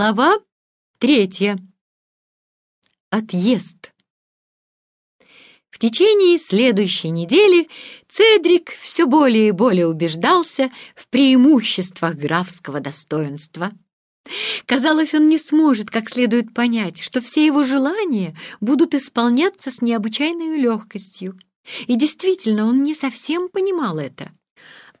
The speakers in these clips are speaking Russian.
Глава третья. Отъезд. В течение следующей недели Цедрик все более и более убеждался в преимуществах графского достоинства. Казалось, он не сможет как следует понять, что все его желания будут исполняться с необычайной легкостью. И действительно, он не совсем понимал это.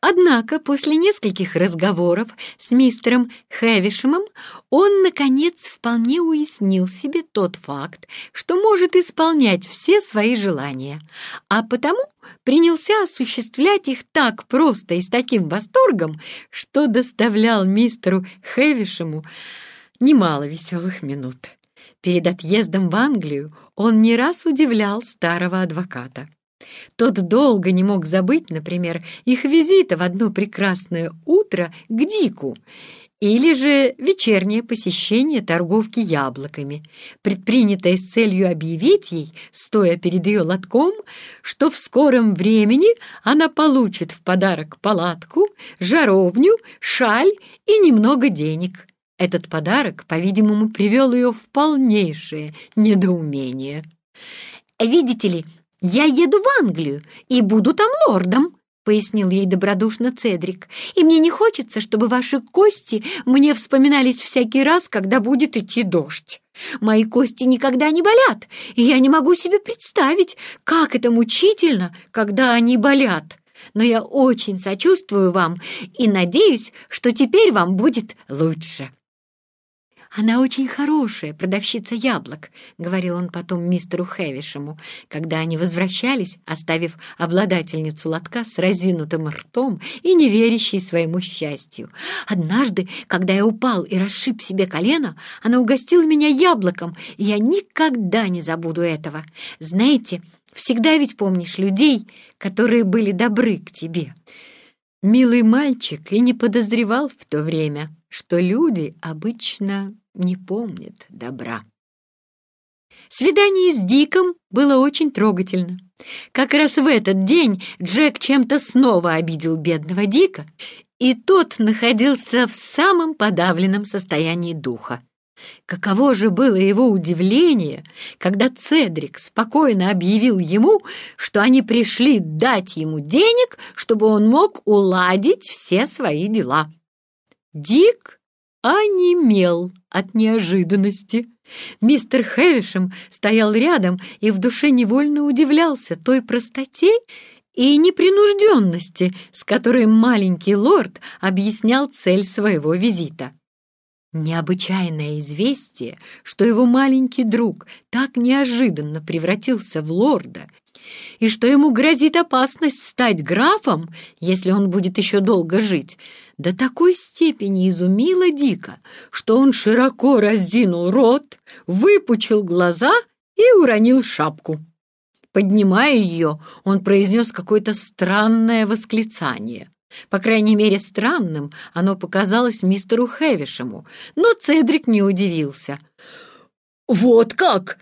Однако после нескольких разговоров с мистером Хэвишемом он, наконец, вполне уяснил себе тот факт, что может исполнять все свои желания, а потому принялся осуществлять их так просто и с таким восторгом, что доставлял мистеру Хэвишему немало веселых минут. Перед отъездом в Англию он не раз удивлял старого адвоката. Тот долго не мог забыть, например, их визита в одно прекрасное утро к Дику или же вечернее посещение торговки яблоками, предпринятое с целью объявить ей, стоя перед ее лотком, что в скором времени она получит в подарок палатку, жаровню, шаль и немного денег. Этот подарок, по-видимому, привел ее в полнейшее недоумение. «Видите ли, «Я еду в Англию и буду там лордом», — пояснил ей добродушно Цедрик. «И мне не хочется, чтобы ваши кости мне вспоминались всякий раз, когда будет идти дождь. Мои кости никогда не болят, и я не могу себе представить, как это мучительно, когда они болят. Но я очень сочувствую вам и надеюсь, что теперь вам будет лучше». «Она очень хорошая продавщица яблок», — говорил он потом мистеру Хэвишему, когда они возвращались, оставив обладательницу лотка с разинутым ртом и не верящей своему счастью. «Однажды, когда я упал и расшиб себе колено, она угостила меня яблоком, и я никогда не забуду этого. Знаете, всегда ведь помнишь людей, которые были добры к тебе». Милый мальчик и не подозревал в то время, что люди обычно не помнят добра. Свидание с Диком было очень трогательно. Как раз в этот день Джек чем-то снова обидел бедного Дика, и тот находился в самом подавленном состоянии духа. Каково же было его удивление, когда Цедрик спокойно объявил ему, что они пришли дать ему денег, чтобы он мог уладить все свои дела. Дик онемел от неожиданности. Мистер Хэвишем стоял рядом и в душе невольно удивлялся той простоте и непринужденности, с которой маленький лорд объяснял цель своего визита. Необычайное известие, что его маленький друг так неожиданно превратился в лорда и что ему грозит опасность стать графом, если он будет еще долго жить, до такой степени изумило Дика, что он широко раздинул рот, выпучил глаза и уронил шапку. Поднимая ее, он произнес какое-то странное восклицание. По крайней мере, странным оно показалось мистеру Хэвишему, но Цедрик не удивился. «Вот как!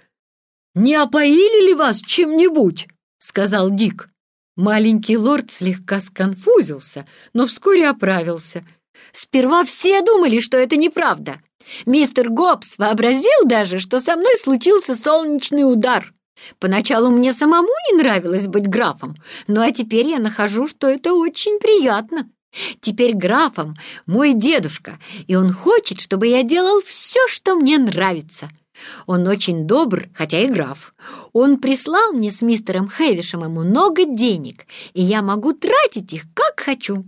Не опоили ли вас чем-нибудь?» — сказал Дик. Маленький лорд слегка сконфузился, но вскоре оправился. Сперва все думали, что это неправда. Мистер Гоббс вообразил даже, что со мной случился солнечный удар. Поначалу мне самому не нравилось быть графом, ну а теперь я нахожу, что это очень приятно. Теперь графом мой дедушка, и он хочет, чтобы я делал все, что мне нравится. Он очень добр, хотя и граф. Он прислал мне с мистером Хэвишем много денег, и я могу тратить их, как хочу.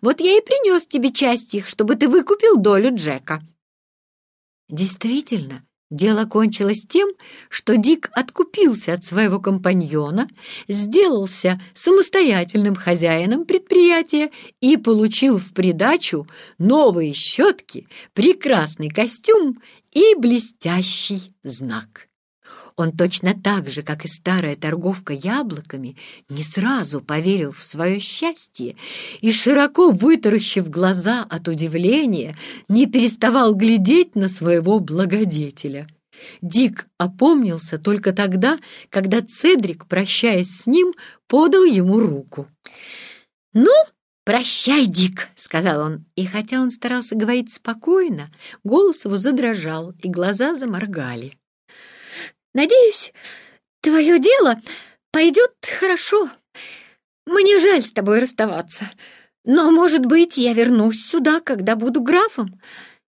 Вот я и принес тебе часть их, чтобы ты выкупил долю Джека». Действительно, дело кончилось тем, что Дик откупился от своего компаньона, сделался самостоятельным хозяином предприятия и получил в придачу новые щетки, прекрасный костюм и блестящий знак. Он точно так же, как и старая торговка яблоками, не сразу поверил в свое счастье и, широко вытаращив глаза от удивления, не переставал глядеть на своего благодетеля. Дик опомнился только тогда, когда Цедрик, прощаясь с ним, подал ему руку. «Ну, «Прощай, Дик», — сказал он, и хотя он старался говорить спокойно, голос его задрожал, и глаза заморгали. «Надеюсь, твое дело пойдет хорошо. Мне жаль с тобой расставаться, но, может быть, я вернусь сюда, когда буду графом.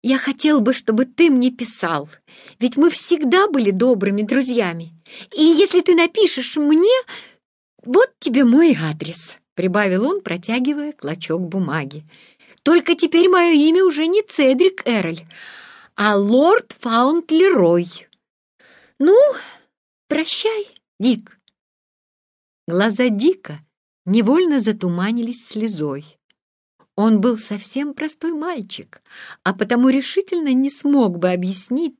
Я хотел бы, чтобы ты мне писал, ведь мы всегда были добрыми друзьями. И если ты напишешь мне, вот тебе мой адрес». — прибавил он, протягивая клочок бумаги. «Только теперь мое имя уже не Цедрик Эрль, а лорд Фаунтлерой. Ну, прощай, Дик». Глаза Дика невольно затуманились слезой. Он был совсем простой мальчик, а потому решительно не смог бы объяснить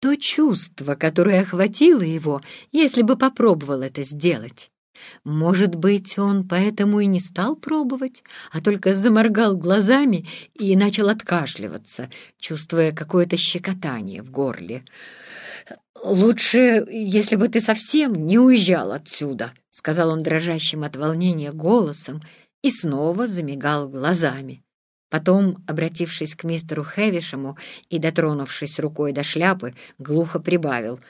то чувство, которое охватило его, если бы попробовал это сделать. Может быть, он поэтому и не стал пробовать, а только заморгал глазами и начал откашливаться, чувствуя какое-то щекотание в горле. «Лучше, если бы ты совсем не уезжал отсюда», — сказал он дрожащим от волнения голосом и снова замигал глазами. Потом, обратившись к мистеру Хевишему и дотронувшись рукой до шляпы, глухо прибавил.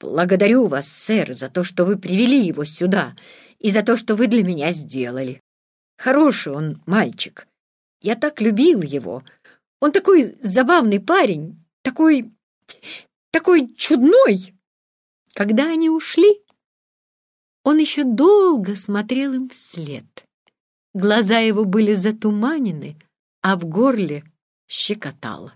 «Благодарю вас, сэр, за то, что вы привели его сюда, и за то, что вы для меня сделали. Хороший он мальчик. Я так любил его. Он такой забавный парень, такой... такой чудной!» Когда они ушли, он еще долго смотрел им вслед. Глаза его были затуманены, а в горле щекотало.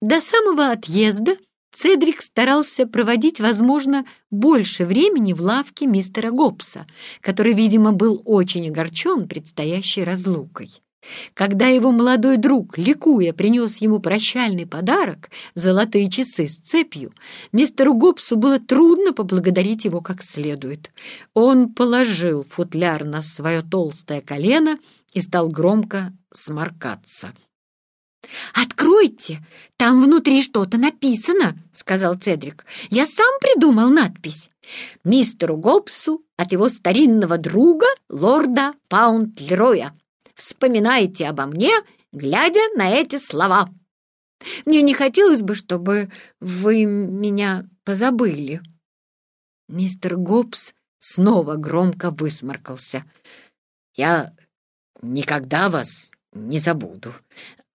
До самого отъезда Цедрик старался проводить, возможно, больше времени в лавке мистера Гоббса, который, видимо, был очень огорчен предстоящей разлукой. Когда его молодой друг, ликуя, принес ему прощальный подарок — золотые часы с цепью, мистеру Гоббсу было трудно поблагодарить его как следует. Он положил футляр на свое толстое колено и стал громко сморкаться. «Откройте! Там внутри что-то написано!» — сказал Цедрик. «Я сам придумал надпись. Мистеру Гоббсу от его старинного друга, лорда Паунд-Лероя. Вспоминайте обо мне, глядя на эти слова. Мне не хотелось бы, чтобы вы меня позабыли». Мистер Гоббс снова громко высморкался. «Я никогда вас не забуду.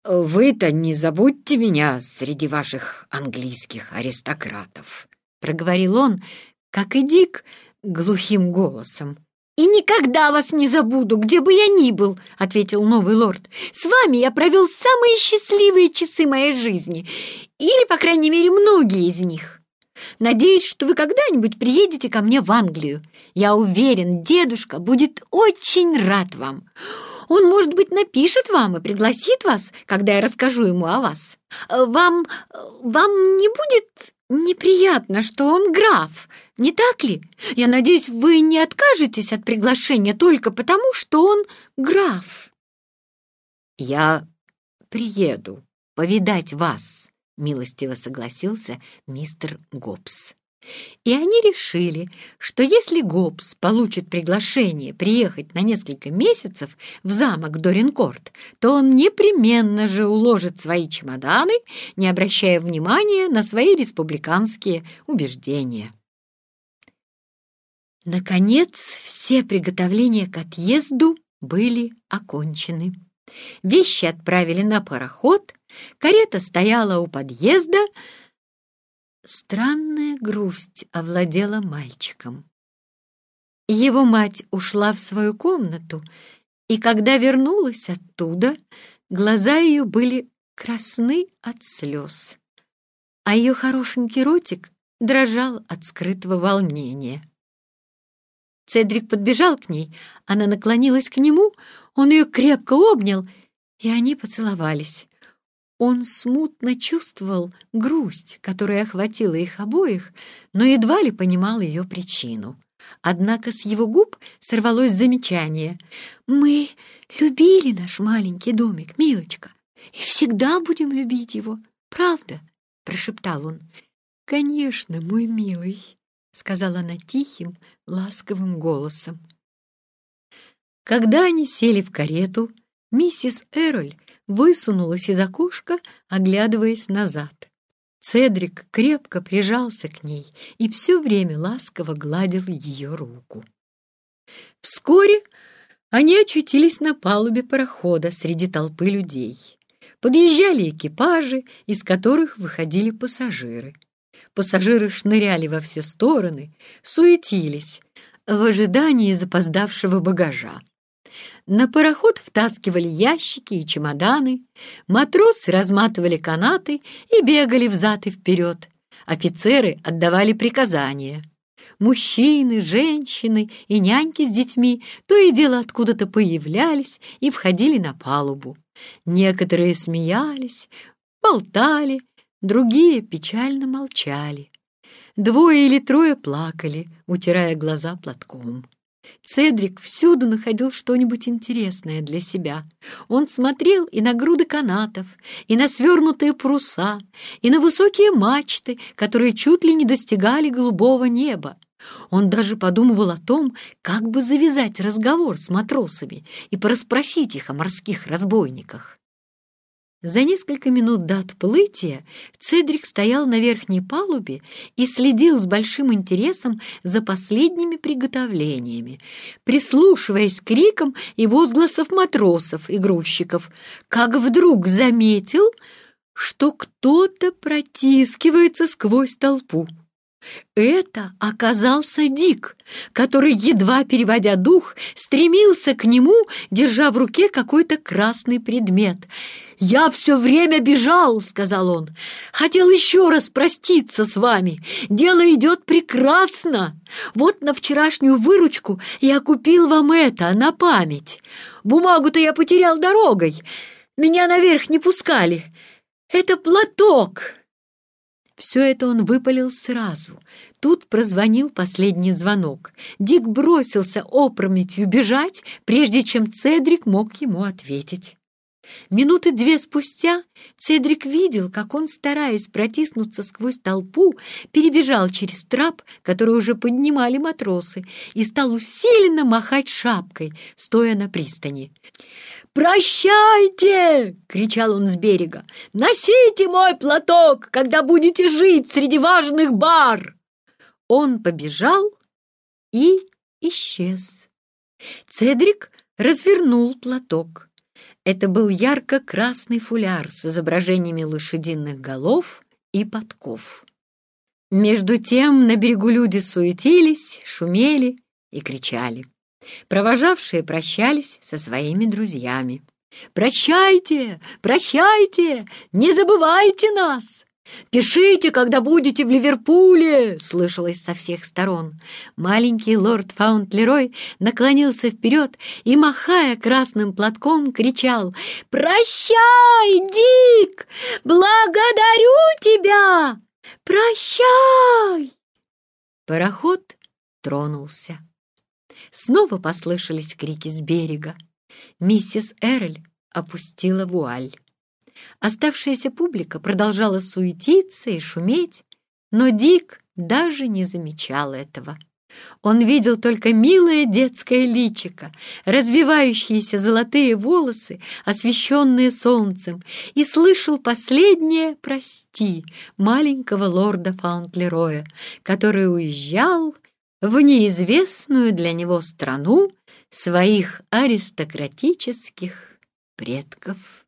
Вы-то не забудьте меня среди ваших английских аристократов», — проговорил он, как и Дик, глухим голосом. «И никогда вас не забуду, где бы я ни был», — ответил новый лорд. «С вами я провел самые счастливые часы моей жизни, или, по крайней мере, многие из них. Надеюсь, что вы когда-нибудь приедете ко мне в Англию. Я уверен, дедушка будет очень рад вам. Он, может быть, напишет вам и пригласит вас, когда я расскажу ему о вас. Вам... вам не будет неприятно, что он граф, не так ли? Я надеюсь, вы не откажетесь от приглашения только потому, что он граф. Я приеду повидать вас, милостиво согласился мистер Гоббс. И они решили, что если Гоббс получит приглашение приехать на несколько месяцев в замок Доринкорт, то он непременно же уложит свои чемоданы, не обращая внимания на свои республиканские убеждения. Наконец, все приготовления к отъезду были окончены. Вещи отправили на пароход, карета стояла у подъезда, Странная грусть овладела мальчиком. Его мать ушла в свою комнату, и когда вернулась оттуда, глаза ее были красны от слез, а ее хорошенький ротик дрожал от скрытого волнения. Цедрик подбежал к ней, она наклонилась к нему, он ее крепко обнял, и они поцеловались. Он смутно чувствовал грусть, которая охватила их обоих, но едва ли понимал ее причину. Однако с его губ сорвалось замечание. «Мы любили наш маленький домик, милочка, и всегда будем любить его, правда?» — прошептал он. «Конечно, мой милый», — сказала она тихим, ласковым голосом. Когда они сели в карету, миссис Эроль высунулась из окошка, оглядываясь назад. Цедрик крепко прижался к ней и все время ласково гладил ее руку. Вскоре они очутились на палубе парохода среди толпы людей. Подъезжали экипажи, из которых выходили пассажиры. Пассажиры шныряли во все стороны, суетились в ожидании запоздавшего багажа. На пароход втаскивали ящики и чемоданы, матросы разматывали канаты и бегали взад и вперед. Офицеры отдавали приказания. Мужчины, женщины и няньки с детьми то и дело откуда-то появлялись и входили на палубу. Некоторые смеялись, болтали, другие печально молчали. Двое или трое плакали, утирая глаза платком. Цедрик всюду находил что-нибудь интересное для себя. Он смотрел и на груды канатов, и на свернутые паруса, и на высокие мачты, которые чуть ли не достигали голубого неба. Он даже подумывал о том, как бы завязать разговор с матросами и порасспросить их о морских разбойниках. За несколько минут до отплытия Цедрик стоял на верхней палубе и следил с большим интересом за последними приготовлениями, прислушиваясь к крикам и возгласов матросов и грузчиков, как вдруг заметил, что кто-то протискивается сквозь толпу. Это оказался Дик, который, едва переводя дух, стремился к нему, держа в руке какой-то красный предмет. «Я все время бежал», — сказал он. «Хотел еще раз проститься с вами. Дело идет прекрасно. Вот на вчерашнюю выручку я купил вам это на память. Бумагу-то я потерял дорогой. Меня наверх не пускали. Это платок». Все это он выпалил сразу. Тут прозвонил последний звонок. Дик бросился опрометью бежать, прежде чем Цедрик мог ему ответить. Минуты две спустя Цедрик видел, как он, стараясь протиснуться сквозь толпу, перебежал через трап, который уже поднимали матросы, и стал усиленно махать шапкой, стоя на пристани. «Прощайте!» — кричал он с берега. «Носите мой платок, когда будете жить среди важных бар!» Он побежал и исчез. Цедрик развернул платок. Это был ярко-красный фуляр с изображениями лошадиных голов и подков. Между тем на берегу люди суетились, шумели и кричали. Провожавшие прощались со своими друзьями. «Прощайте! Прощайте! Не забывайте нас! Пишите, когда будете в Ливерпуле!» — слышалось со всех сторон. Маленький лорд Фаунтлерой наклонился вперед и, махая красным платком, кричал «Прощай, Дик! Благодарю тебя! Прощай!» Пароход тронулся. Снова послышались крики с берега. Миссис Эрель опустила вуаль. Оставшаяся публика продолжала суетиться и шуметь, но Дик даже не замечал этого. Он видел только милое детское личико, развивающиеся золотые волосы, освещенные солнцем, и слышал последнее «прости» маленького лорда Фаунтлероя, который уезжал в неизвестную для него страну своих аристократических предков.